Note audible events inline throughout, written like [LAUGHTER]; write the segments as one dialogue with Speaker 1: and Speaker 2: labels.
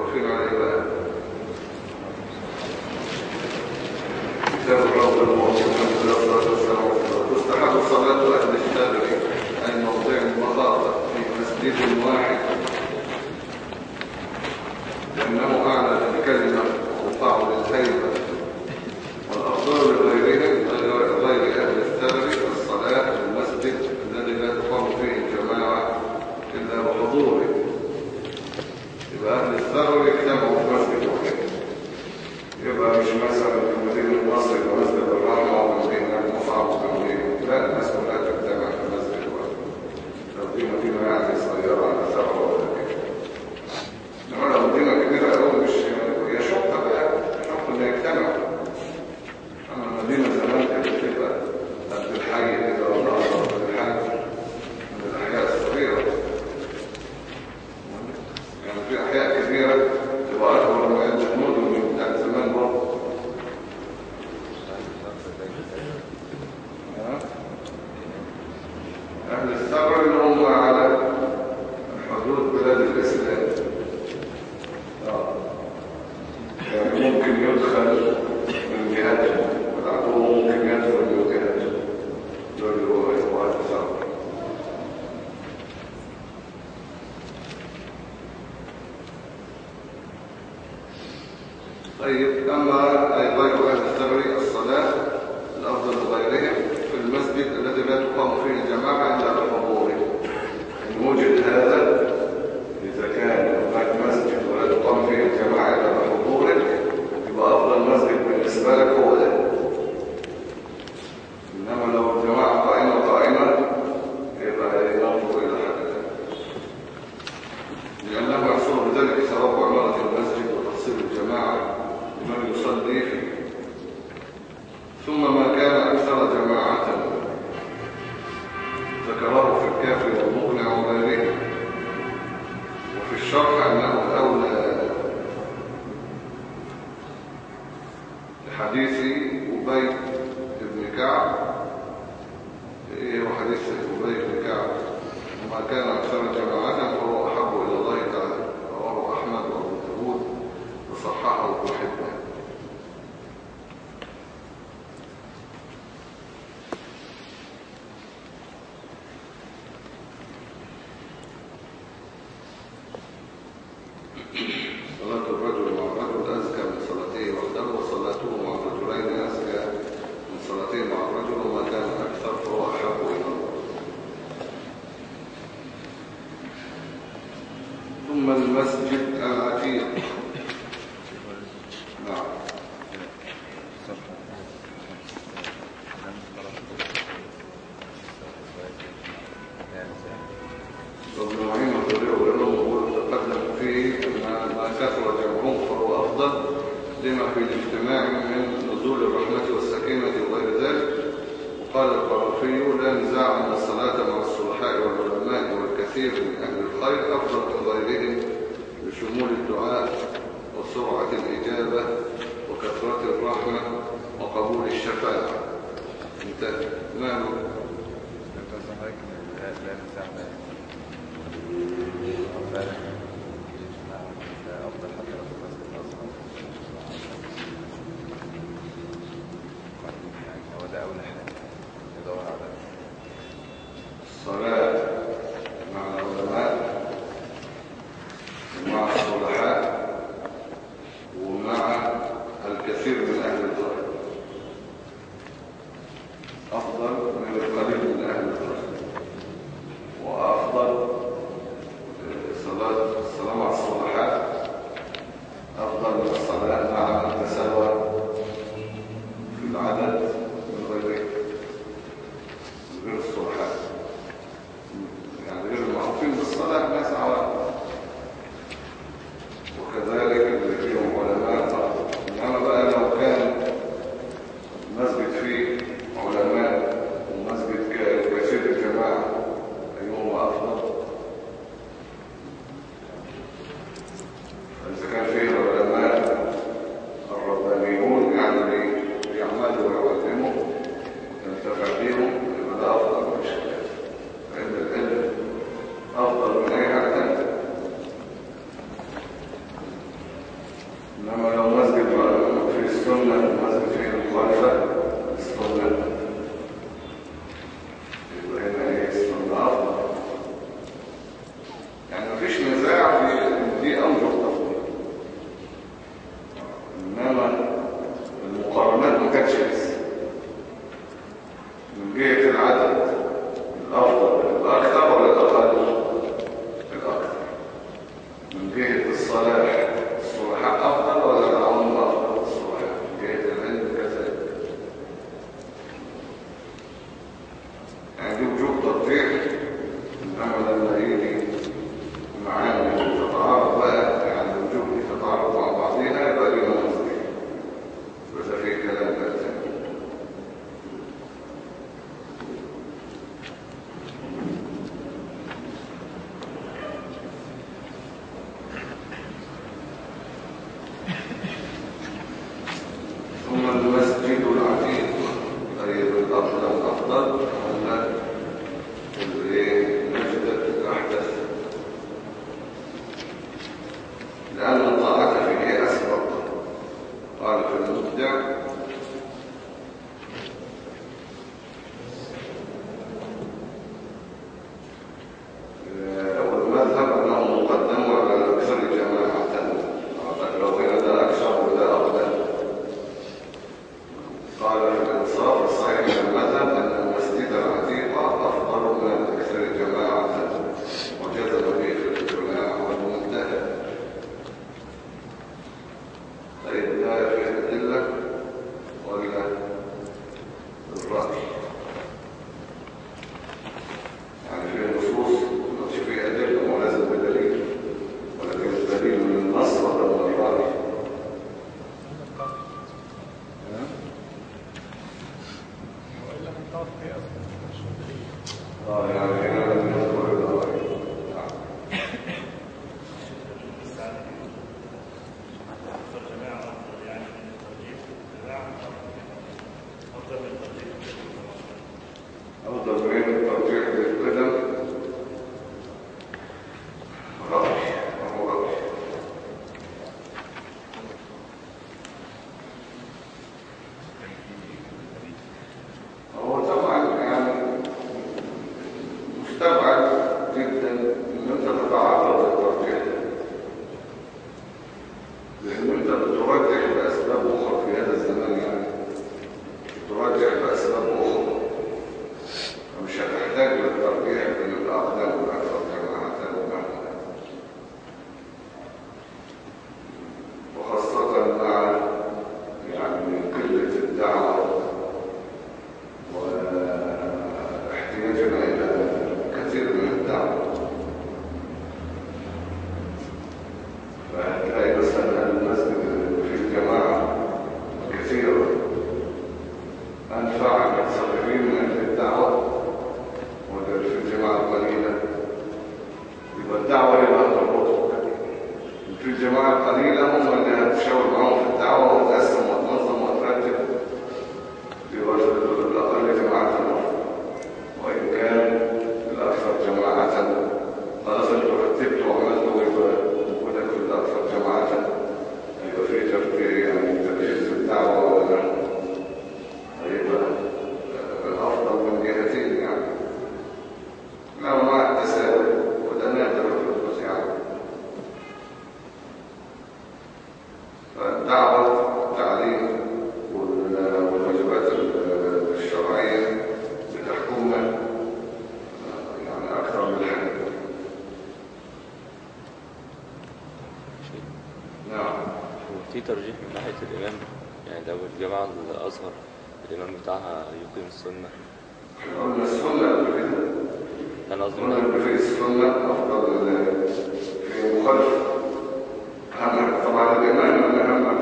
Speaker 1: working on your الفاعل انتهى نعم.
Speaker 2: انت صحيح لا لا نسمع نعم.
Speaker 1: وفي ترجيح من ناحية الإمام يعني لو الجماعة الأزهر الإمام بتاعها يقيم السنة.
Speaker 2: قلنا السنة كده.
Speaker 1: أنا قصدي
Speaker 2: في السنة أفضل في مخالفة. أهم طبعا الإمام من أهم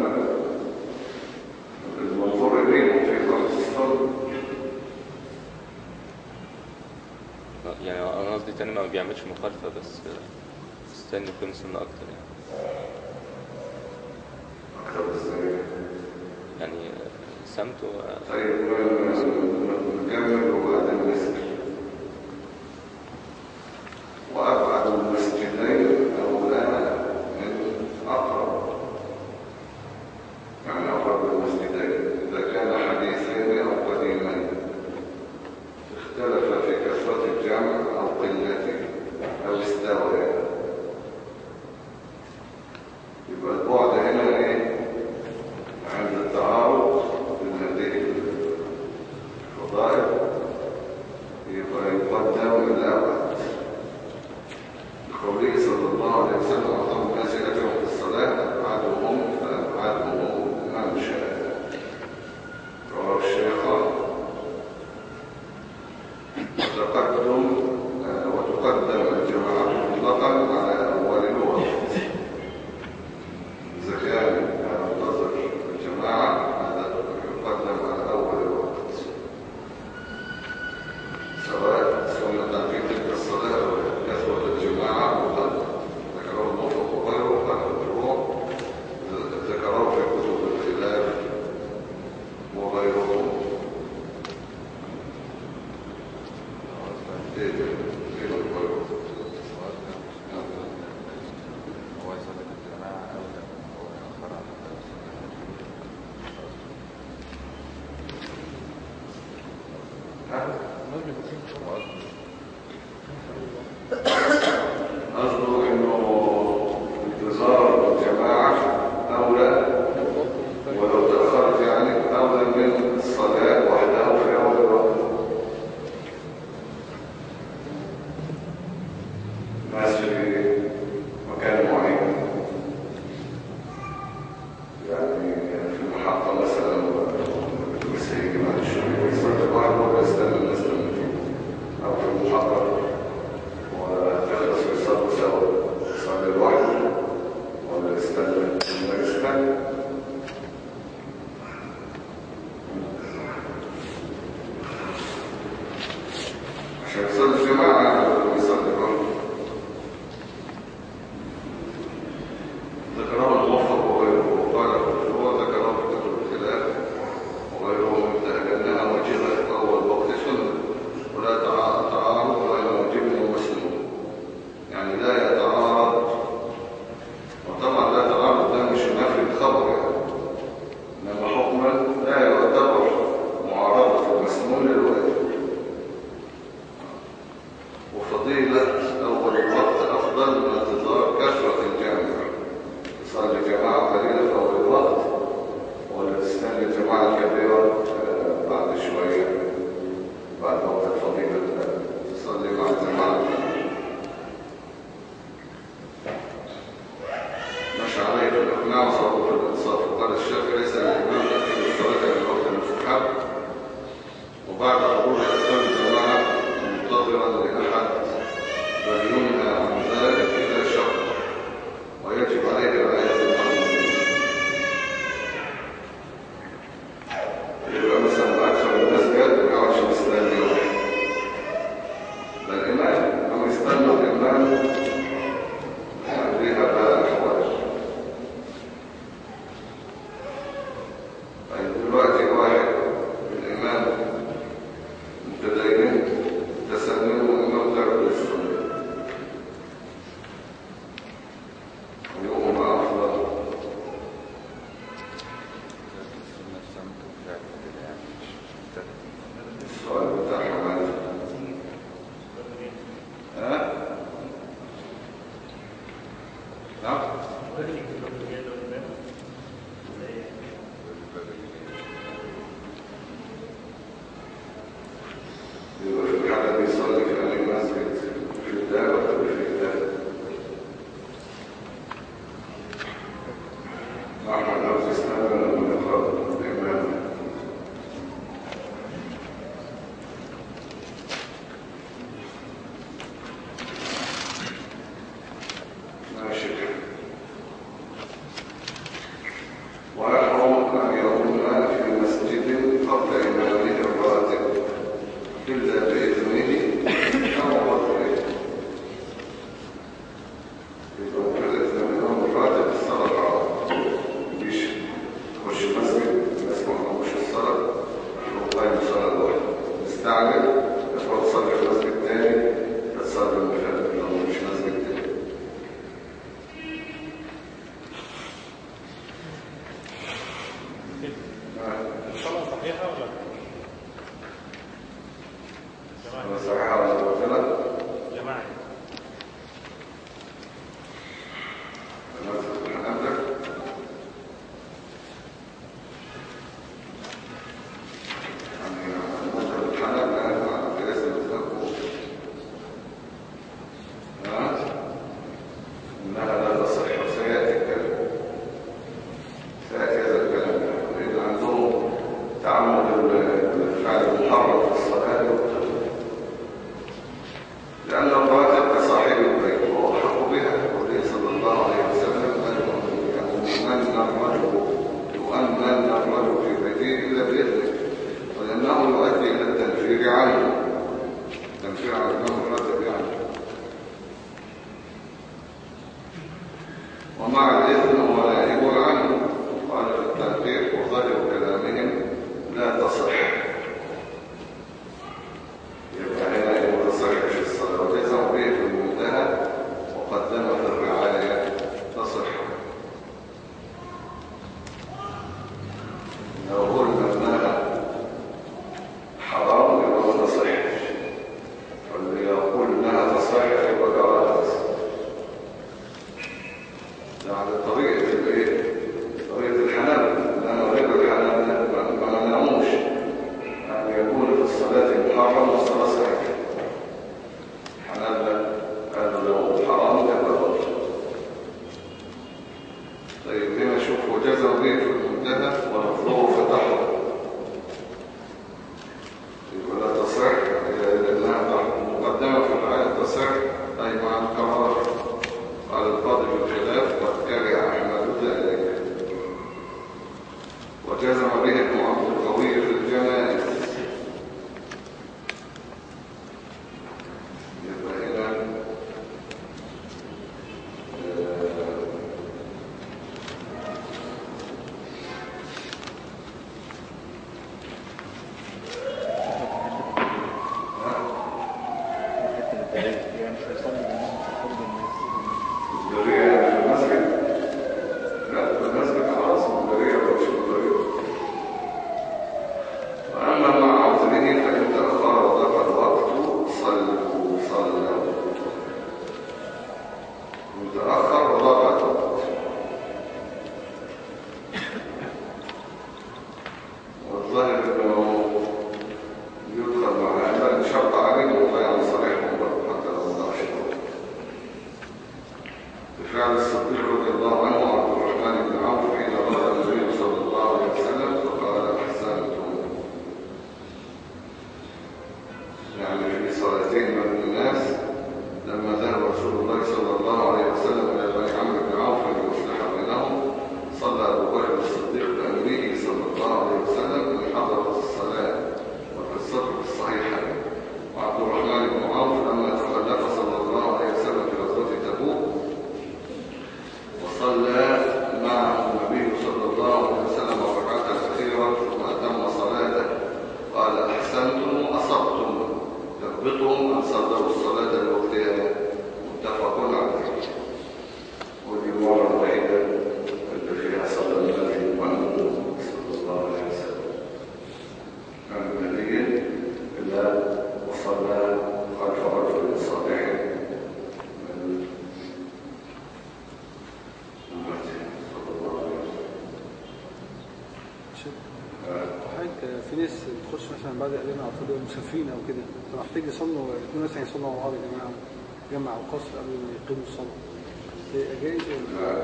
Speaker 2: المنظور إليه في إقامة السنة.
Speaker 1: يعني أنا قصدي تاني ما بيعملش مخالفة بس استنى يقيم السنة أكتر يعني. Santo. A... جمع أو قصر قبل ما يقيموا الصلاه ده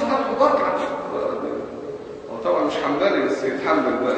Speaker 1: صحاب خضار كعب هو طبعا مش حنبالي بس يتحمل بقى.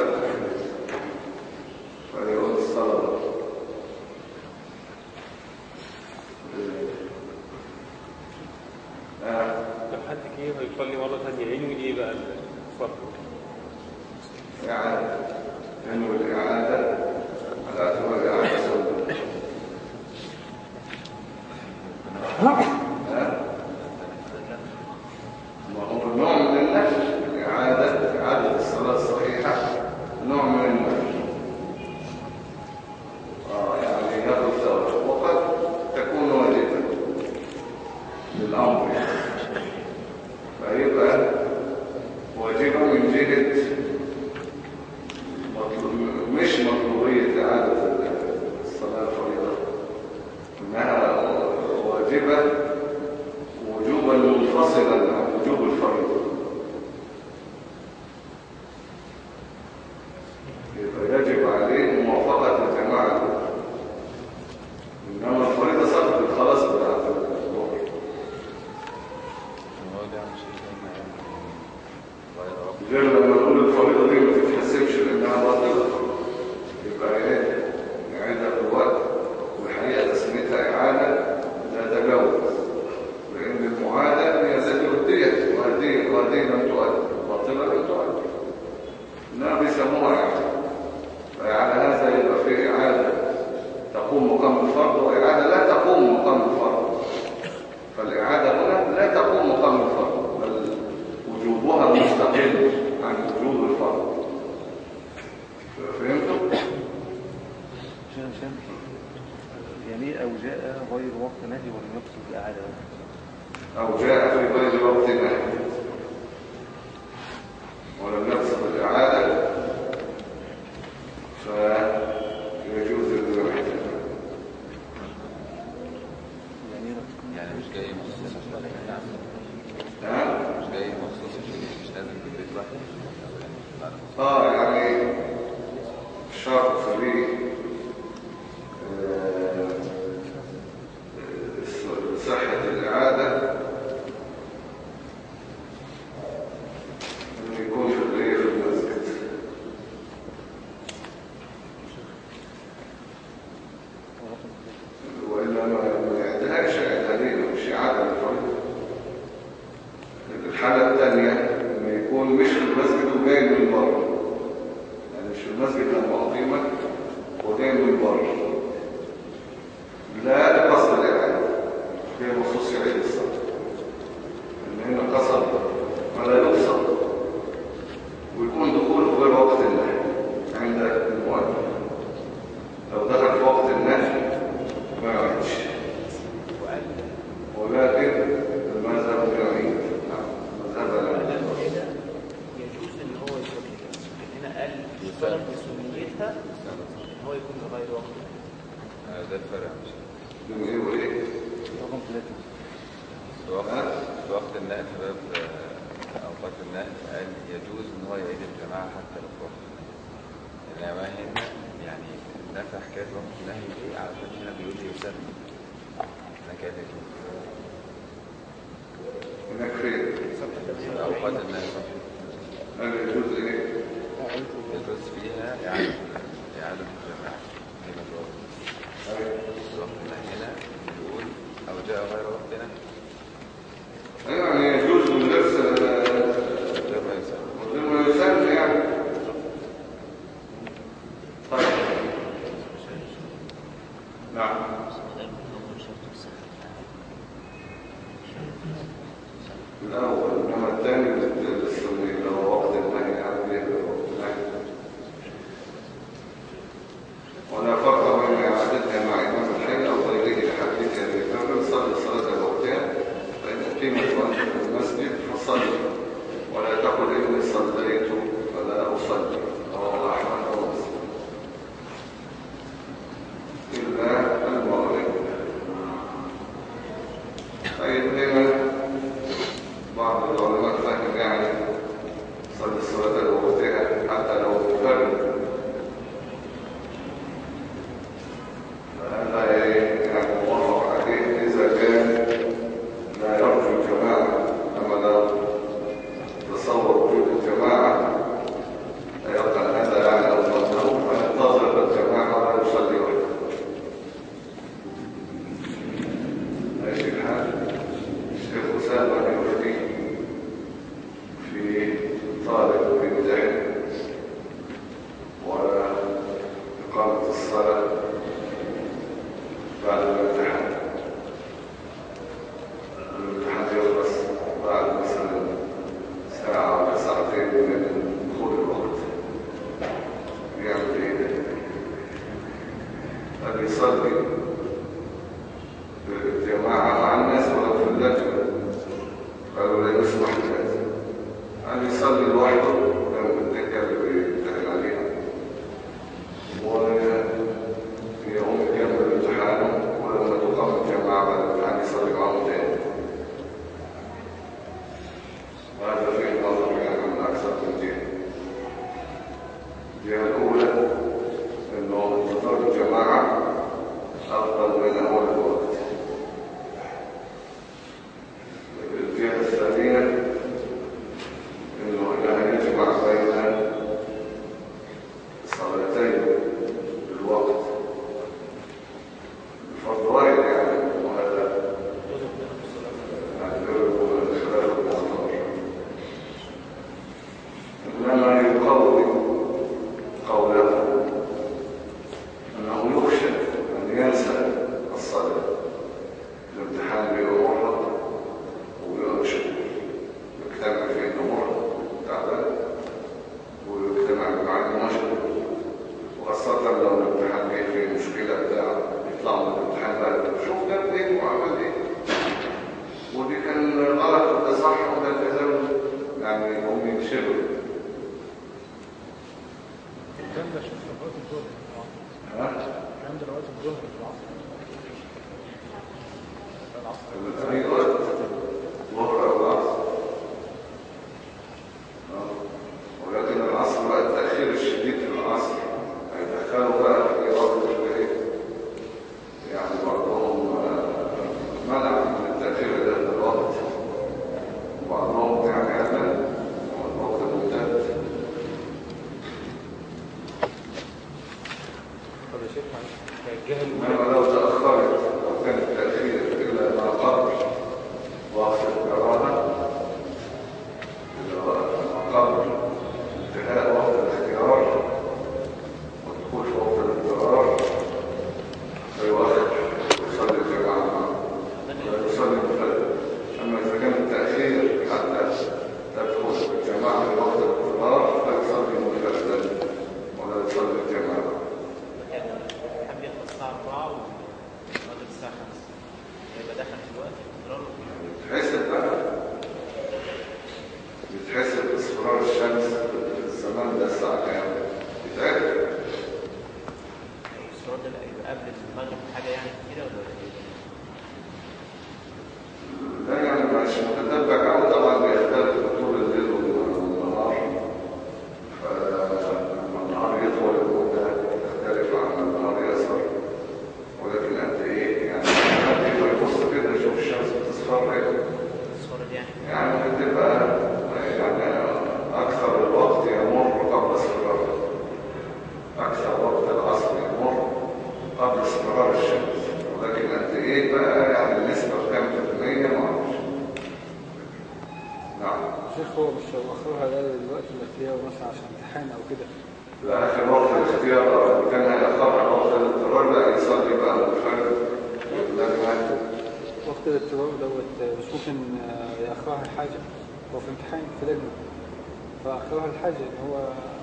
Speaker 1: له الحزن هو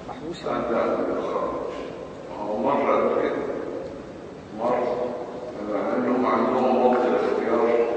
Speaker 3: محبوس.
Speaker 1: هو مرة كده مرة لأنهم عندهم وقت الاختيار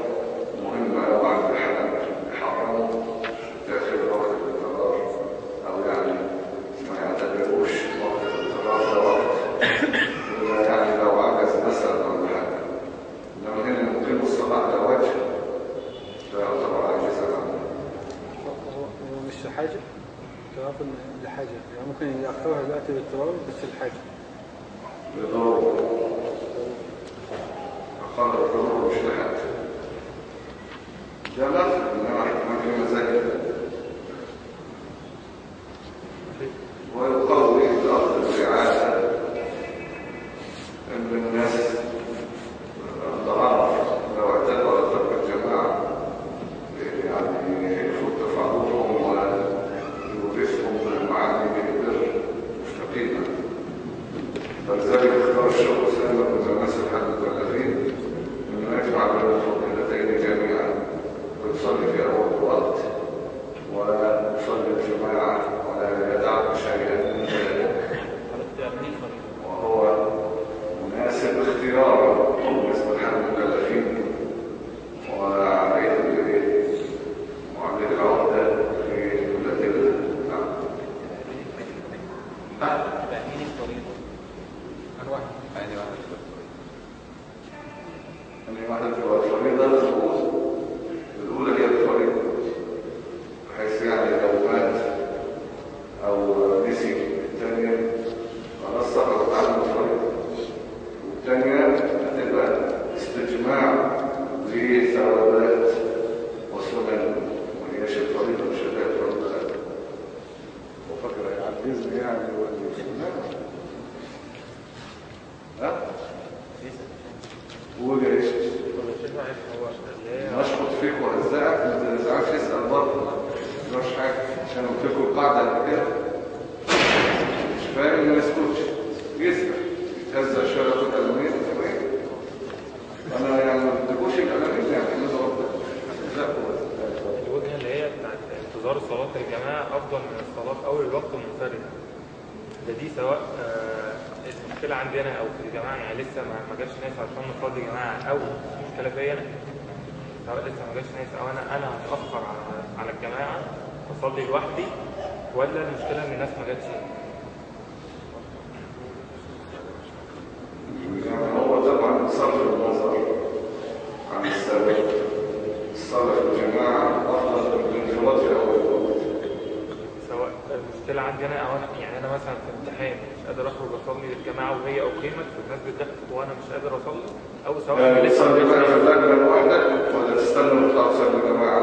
Speaker 3: مش
Speaker 4: قادر أصلي. أو سواء
Speaker 1: تصلي بقى في اللجنه لوحدك ولا تستنى وتطلع تصلي جماعة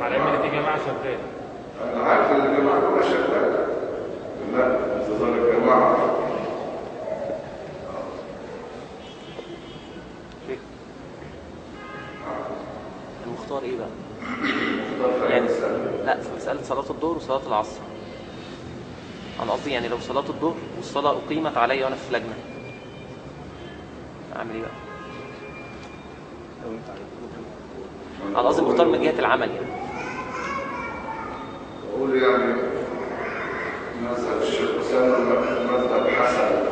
Speaker 4: مع العلم ان في جماعة شغاله
Speaker 1: أنا عارف إن الجماعة كلها شغاله لا انتظار الجماعة. آه.
Speaker 5: المختار إيه بقى؟ يعني لا في مسألة صلاة الظهر وصلاة العصر. أنا قصدي يعني لو صلاة الظهر والصلاة أقيمت عليا وأنا في لجنة. أعمل إيه بقى؟ أنا قصدي مختار من جهة العمل يعني.
Speaker 1: أقول يعني مثلا الشيخ اسامه مثل حسن.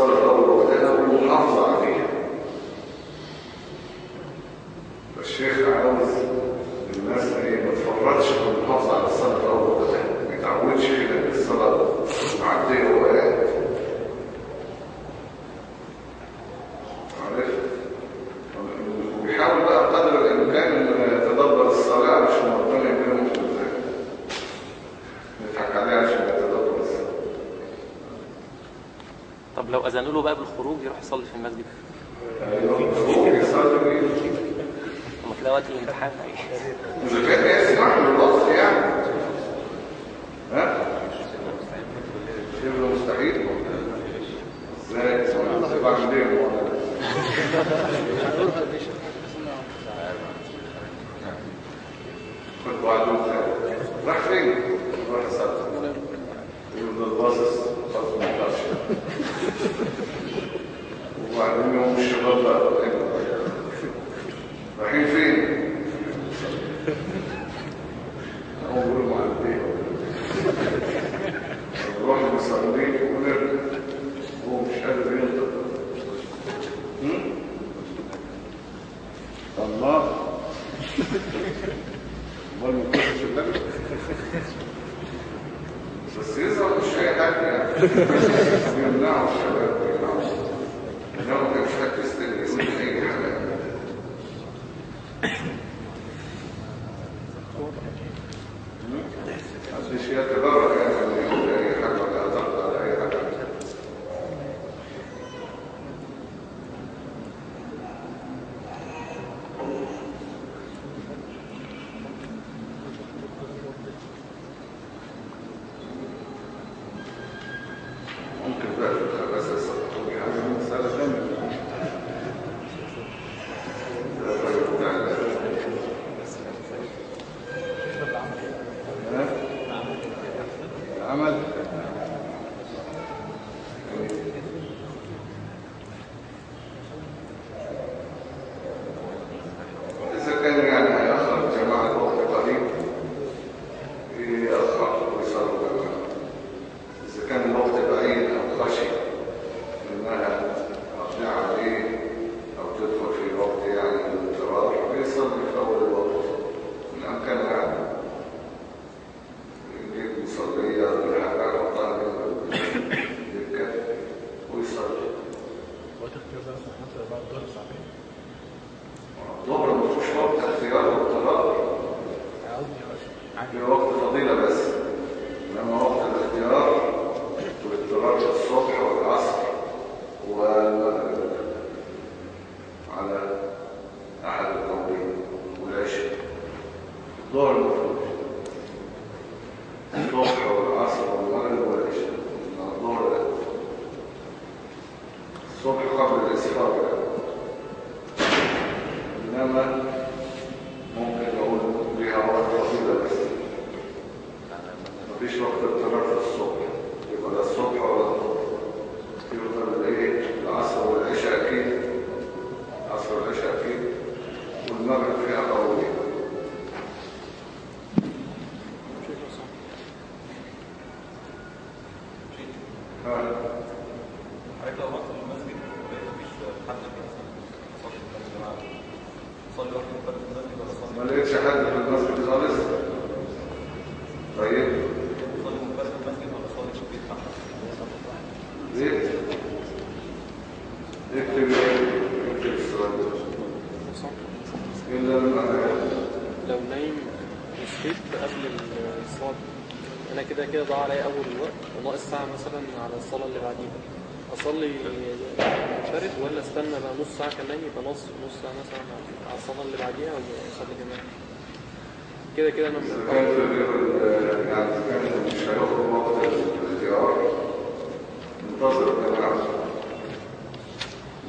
Speaker 1: أول وقتها والمحافظة عليها الظهر المفروض. الصبح والعصر والمغرب
Speaker 6: والعشاء. الظهر الصبح قبل الاسحاق كده كده أنا
Speaker 1: آه، يعني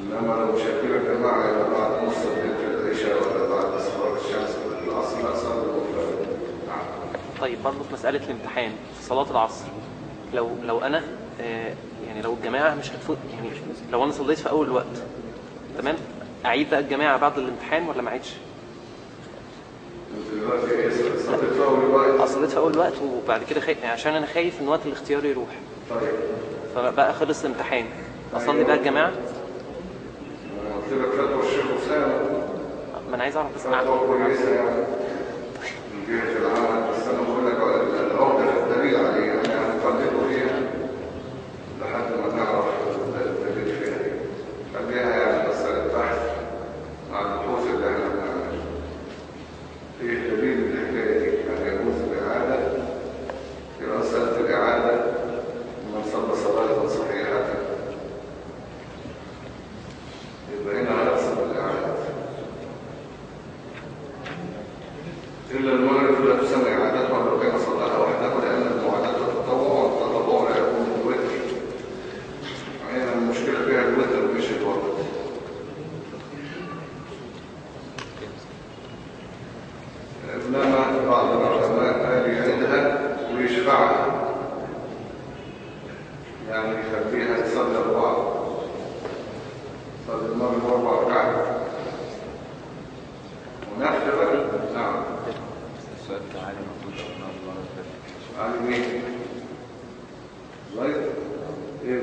Speaker 1: إنما لو الجماعه بعد نص العشاء ولا بعد الشمس العصر لا
Speaker 5: طيب برضه في مسألة الامتحان في صلاة العصر لو لو أنا آه، يعني لو الجماعة مش هتفوت يعني لو أنا صليت في أول الوقت تمام؟ أعيد بقى الجماعة بعد الامتحان ولا ما أعيدش؟
Speaker 1: حصلتها أول وقت
Speaker 5: وبعد كده خي... يعني عشان أنا خايف إن وقت الاختيار يروح.
Speaker 1: طيب
Speaker 5: فبقى خلص الامتحان. أصلي بقى الجماعة. ما أنا عايز أعرف بس
Speaker 1: معاك. If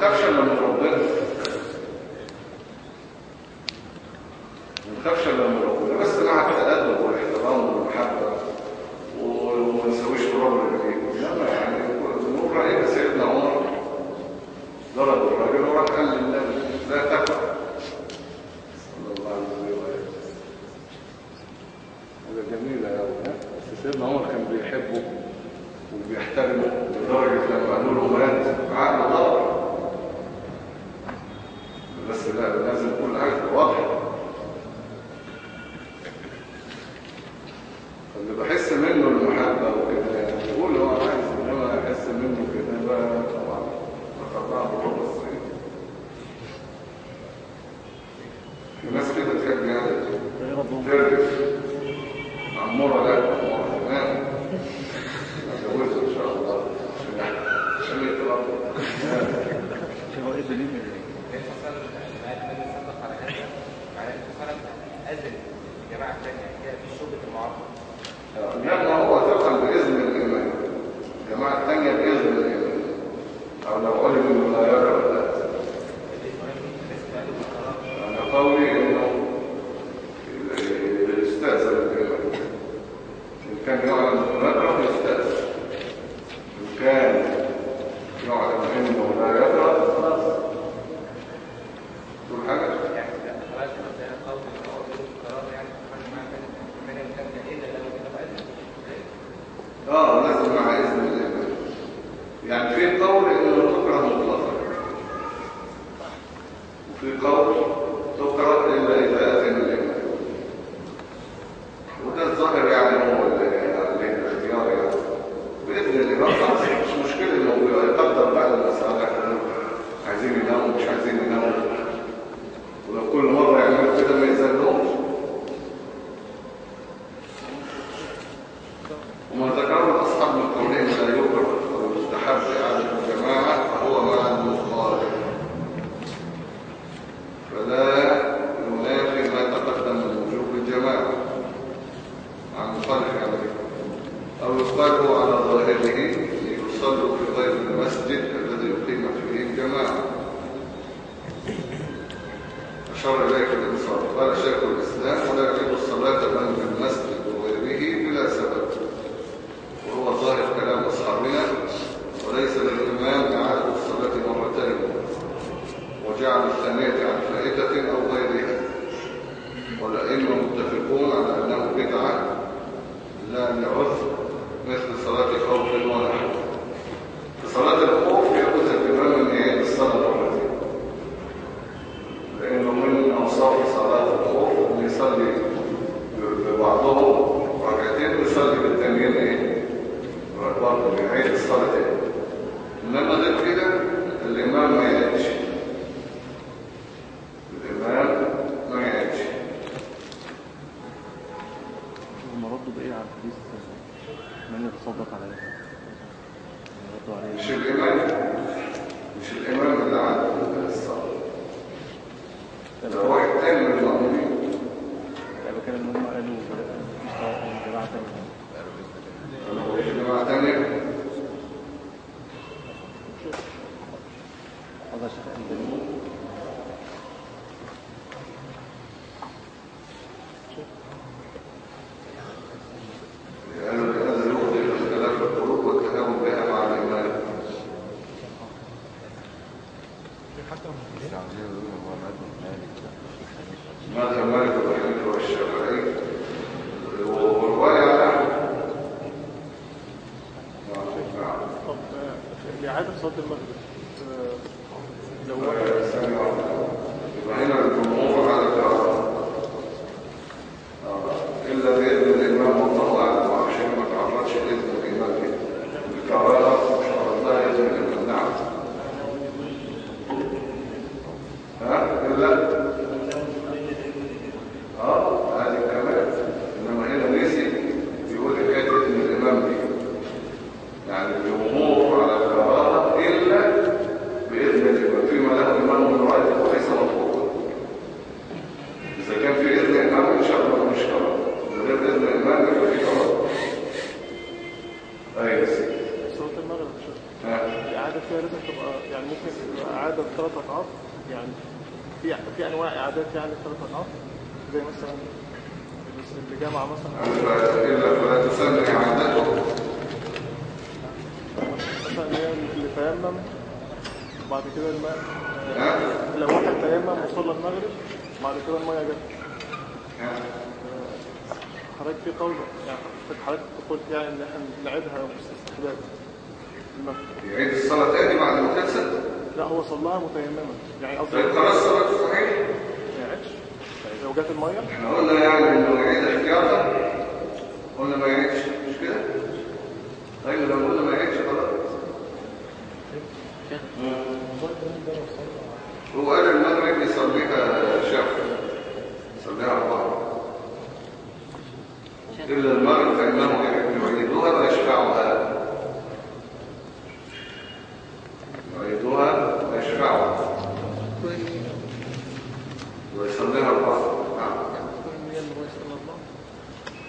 Speaker 1: ما نخافش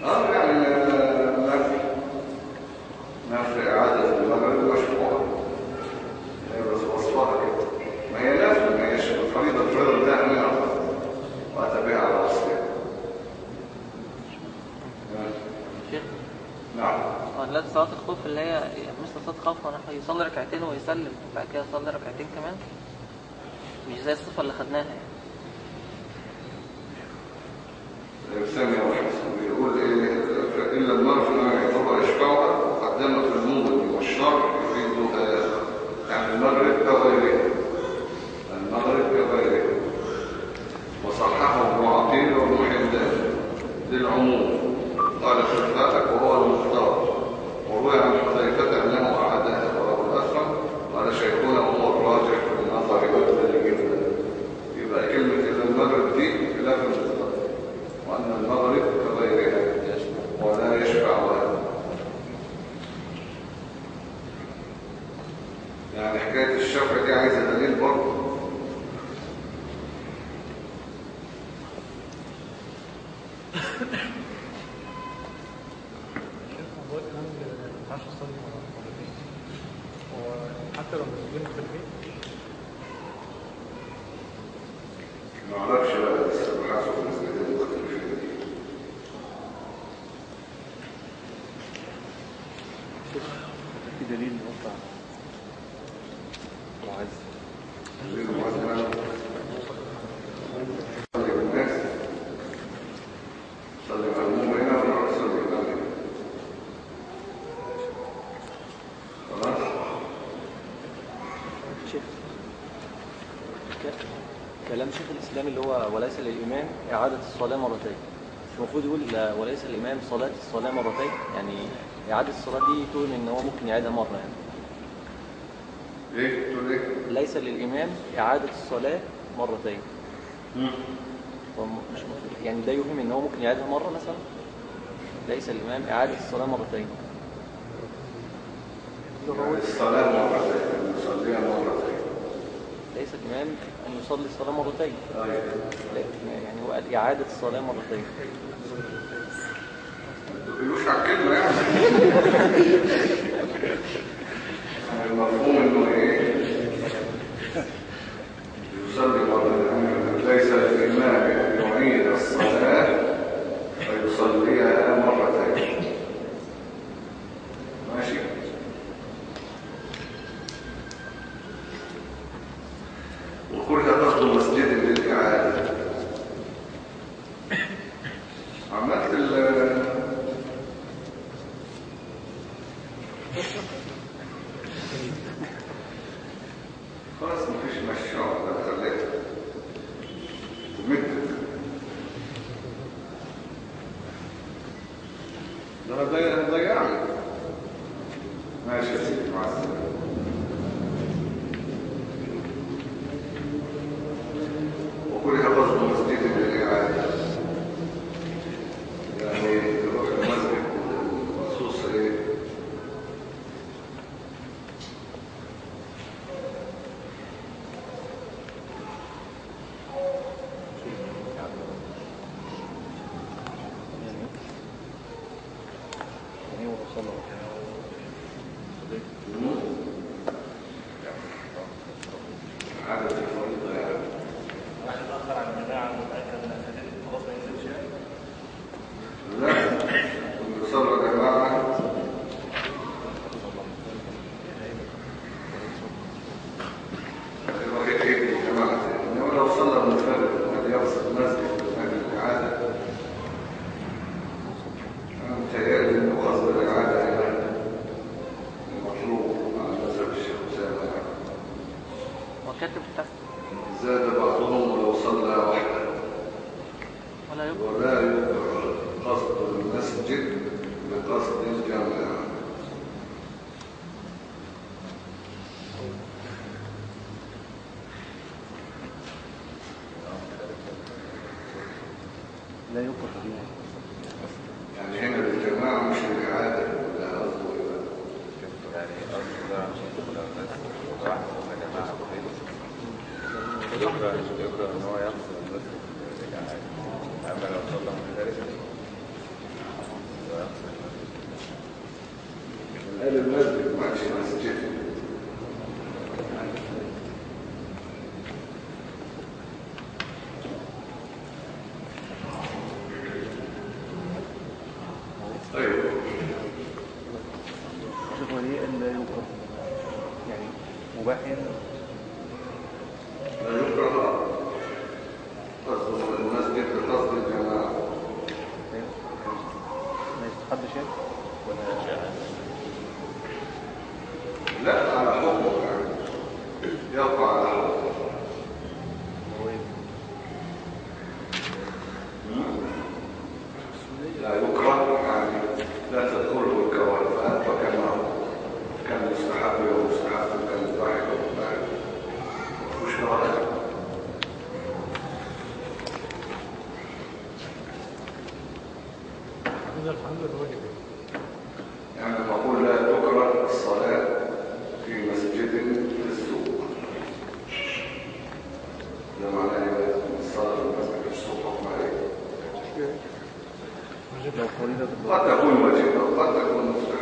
Speaker 1: آه يعني اعادة المغرب هي بس كده. ما هي ما هيش بتاعها وأتبعها على نعم.
Speaker 6: آه، صلاة الخوف اللي هي
Speaker 1: مثل صلاة الخوف يصلي ركعتين ويسلم بعد كده يصلي ركعتين كمان. مش زي الصفة اللي خدناها يعني.
Speaker 7: هو
Speaker 5: وليس للإمام إعادة الصلاة مرتين. مش المفروض يقول وليس للإمام صلاة الصلاة مرتين. يعني إعادة الصلاة دي تقول إن هو ممكن يعيدها مرة يعني.
Speaker 7: ليه؟ إيه؟
Speaker 5: ليس للإمام إعادة الصلاة مرتين. مش يعني ده يوهم إن هو ممكن يعيدها مرة مثلا؟ ليس للإمام إعادة الصلاة مرتين.
Speaker 7: الصلاة مرتين. صليها
Speaker 5: مرة. الإمام أن يصلي الصلاة مرتين.
Speaker 7: آه،
Speaker 5: يعني. يعني. هو قال إعادة الصلاة مرتين.
Speaker 7: بيقولوش الكلمة يعني. [LAUGHS] خلاص مفيش مشروع ده خليك ومدت ده أنا
Speaker 8: ضيعت. ده
Speaker 1: معناه قد تكون واجبة وقد تكون مستحبة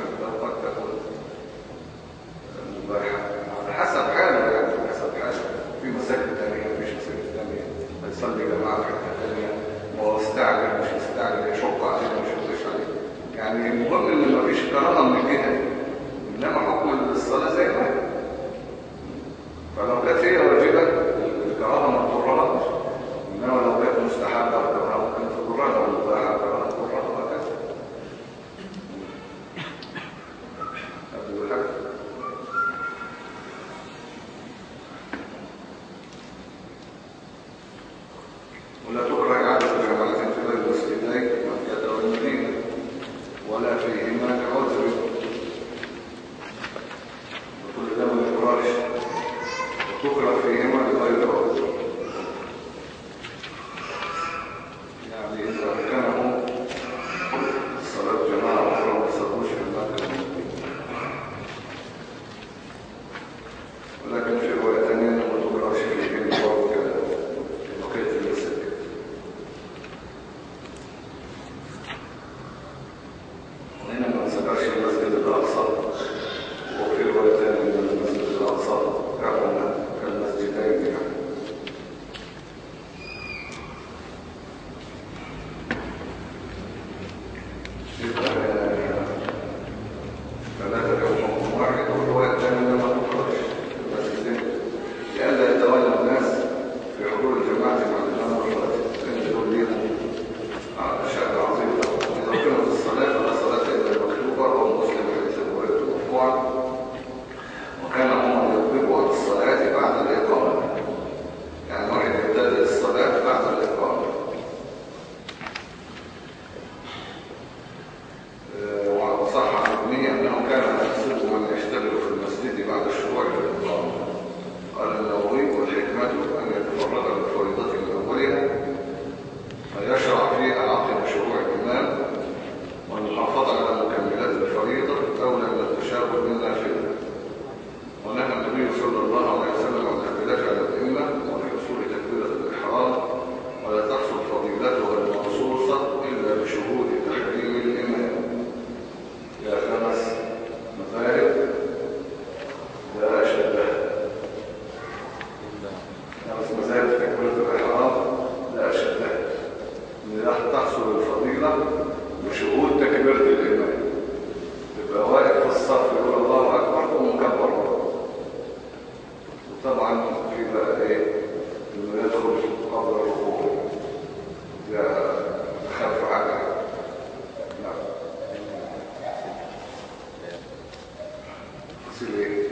Speaker 1: 是这个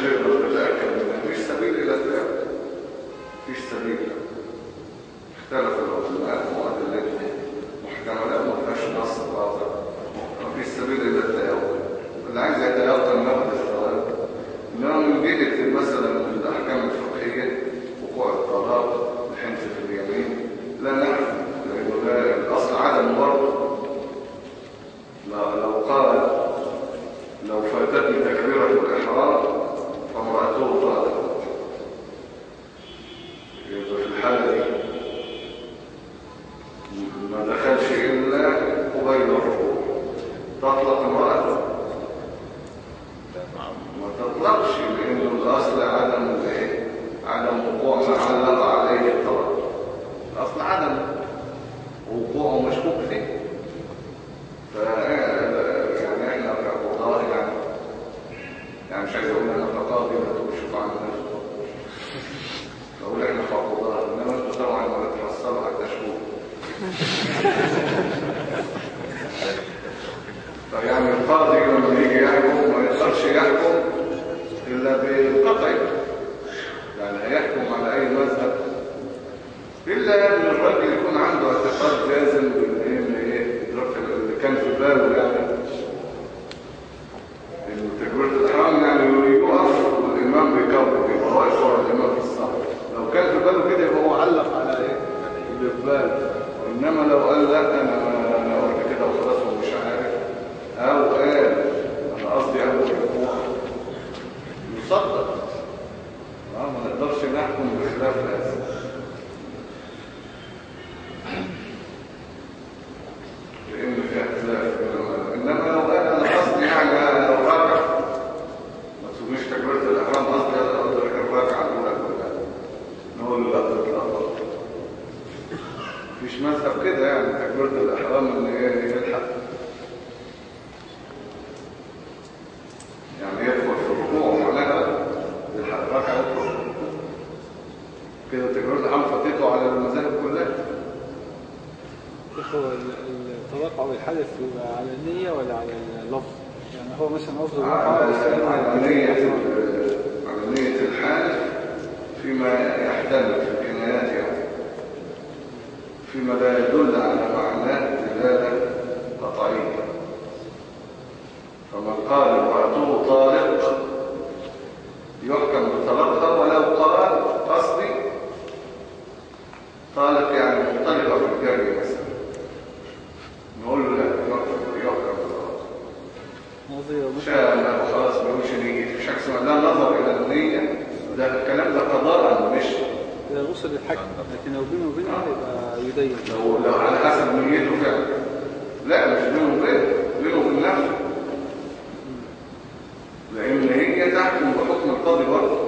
Speaker 1: دي مش هتقدر تتاكد منها مفيش مضي ومش لا خلاص نية مش حاجة لا نظر إلى النية ده الكلام ده قضاء مش
Speaker 3: إذا وصل لكن لو بينه وبينه يبقى
Speaker 1: لو على حسب نيته فعلا لا مش بينه وبينه بينه وبين نفسه لأن هي تحكم بحكم القاضي برضه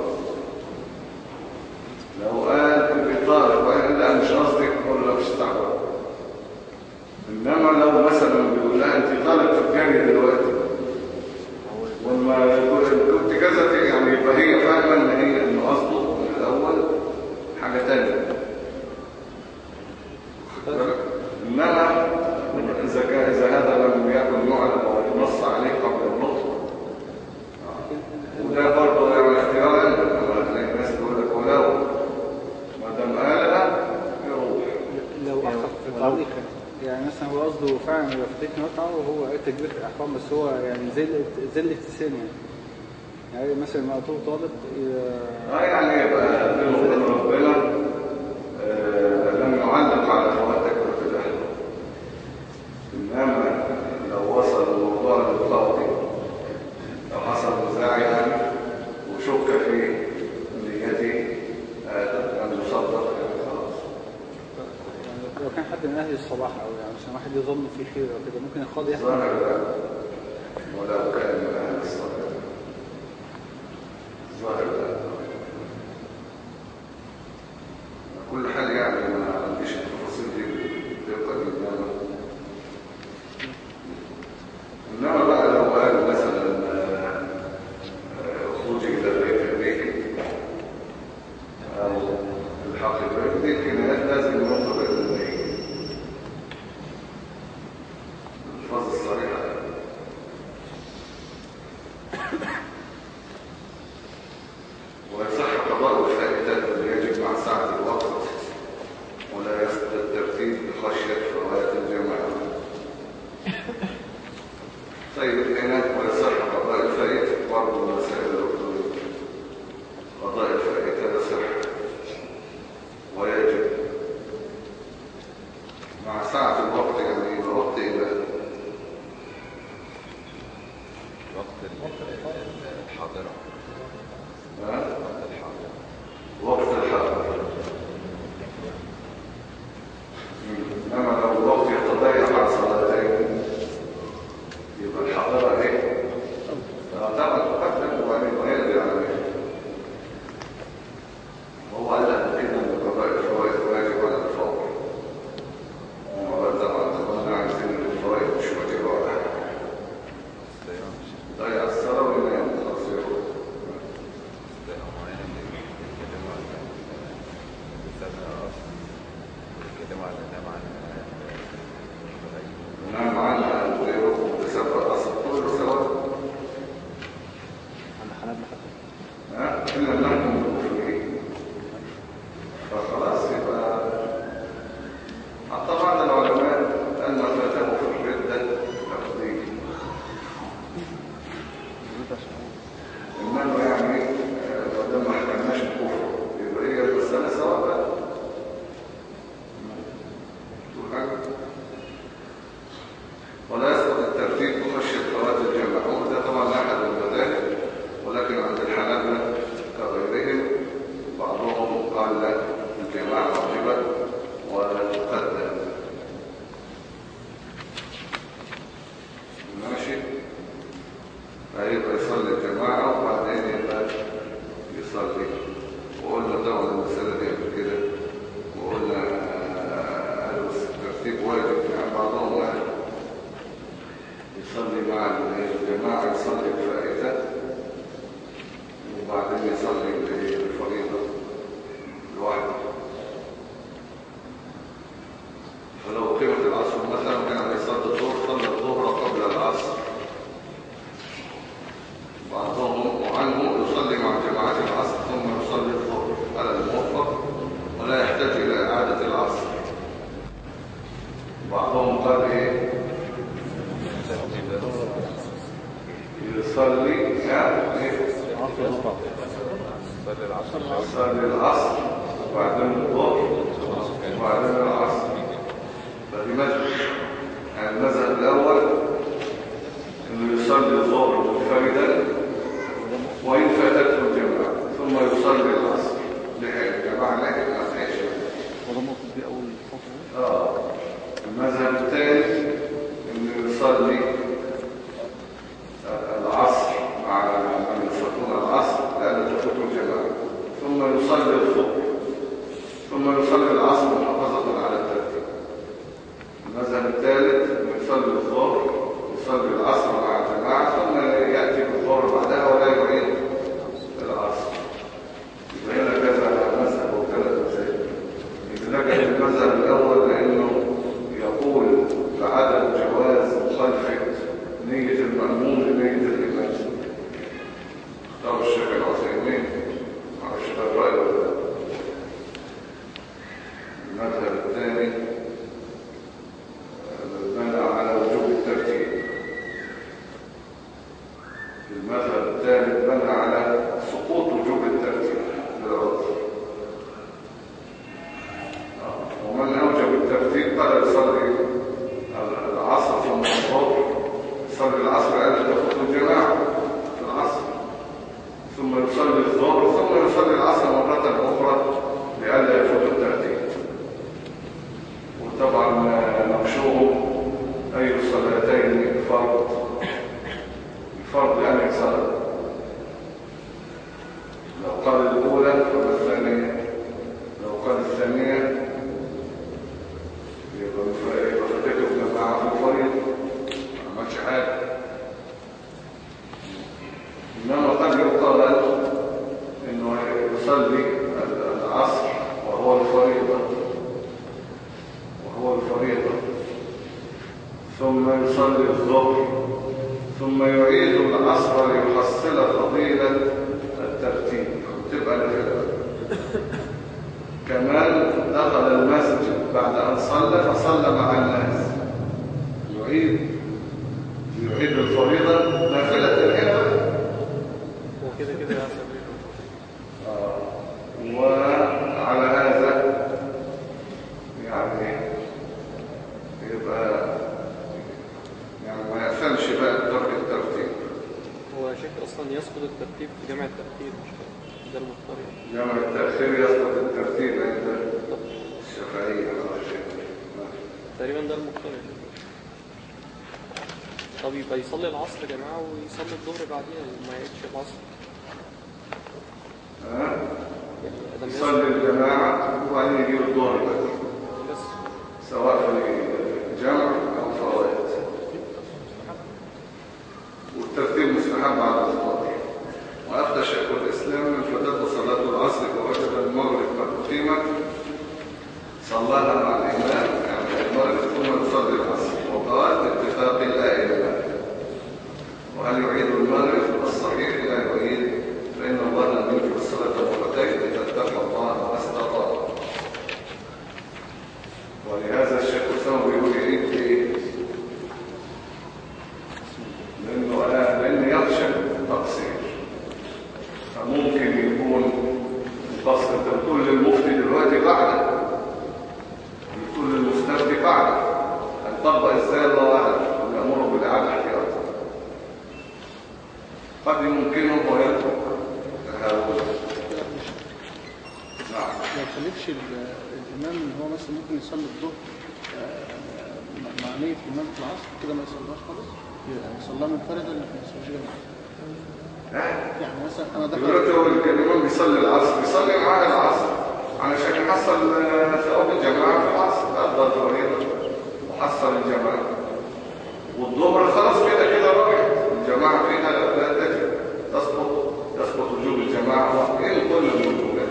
Speaker 1: الجماعة فيها لو لا تجد تسقط تسقط وجوب الجماعة وإن كل الوجوبات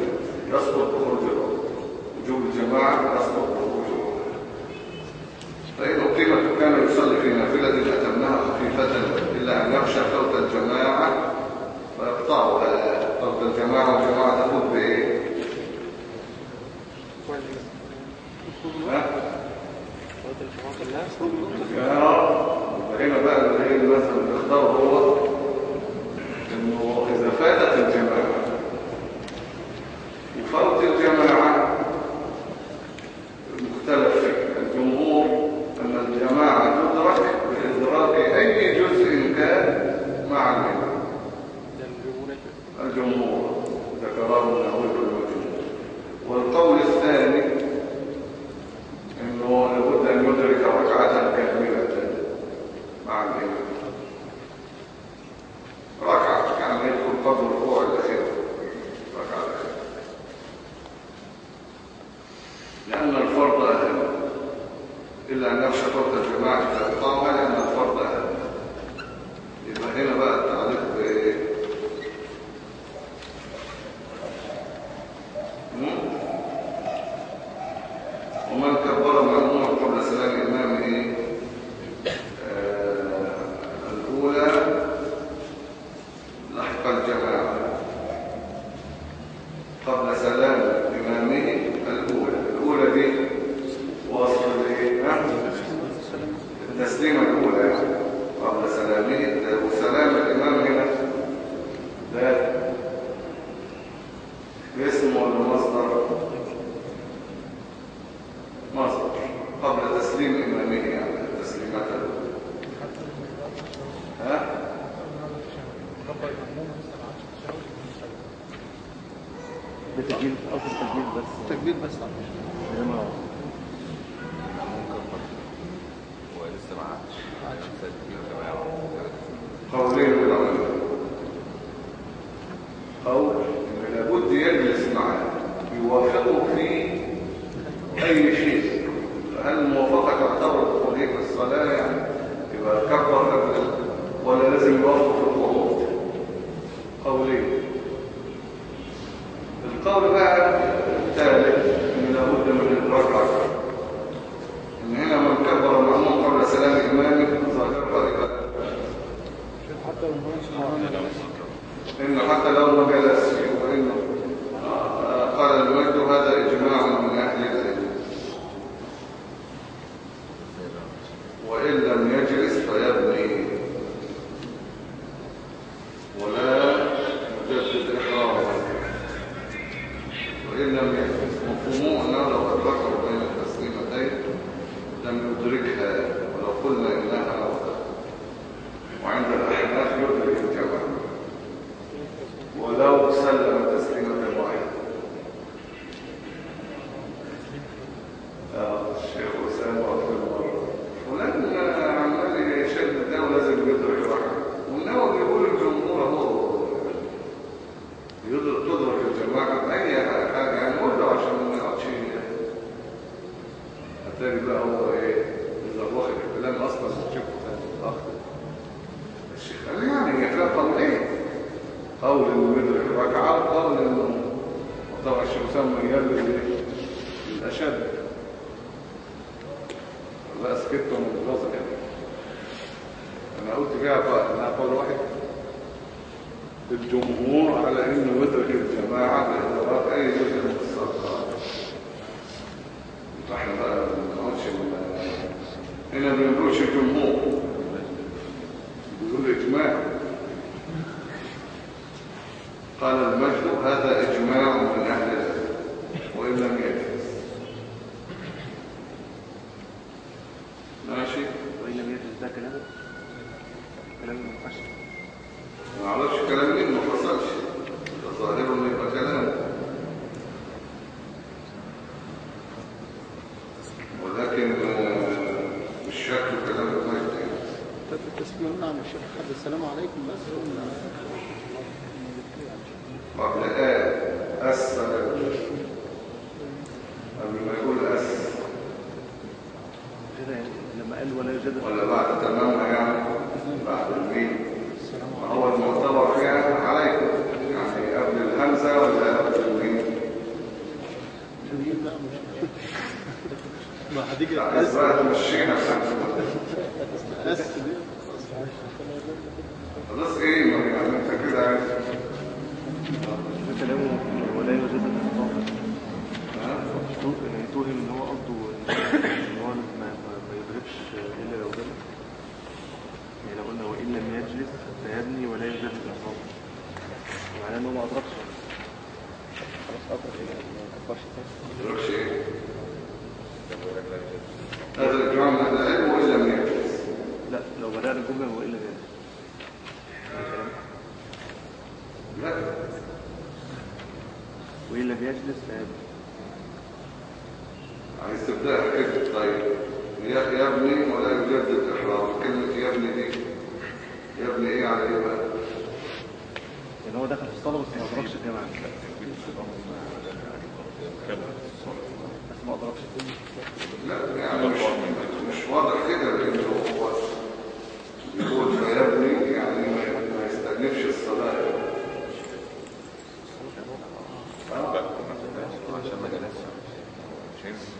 Speaker 1: يسقط خروج وجوب الجماعة يسقط وجوب فإن أقيمة كان يصلي في نافلة أتمناها خفيفة إلا أن يخشى فوت الجماعة فيقطعها آه، فوت الجماعة والجماعة تفوت بإيه؟ ها؟ يا رب آه، هنا بقى هي المثل
Speaker 9: ده
Speaker 1: وهو إن لم مفهومه لو أدركوا بين التسليمتين لم يدركها ولو قلنا إنها وعند الأحناف يدرك الجمع ولو سلم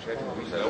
Speaker 1: Şey, evet, bu